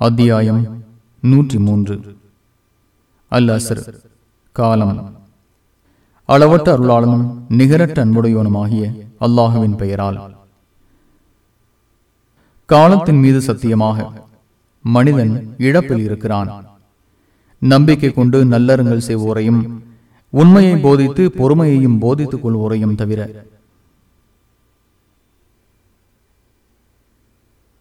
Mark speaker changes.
Speaker 1: அத்தியாயம் நூற்றி மூன்று அல் அசர் காலம். அளவற்ற அருளாளனும் நிகரற்ற அன்புடையவனுமாகிய அல்லாஹுவின் பெயரால். காலத்தின் மீது சத்தியமாக மனிதன் இழப்பில் இருக்கிறான். நம்பிக்கை கொண்டு நல்லறங்கள் செய்வோரையும் உண்மையை போதித்து பொறுமையையும் போதித்துக் கொள்வோரையும் தவிர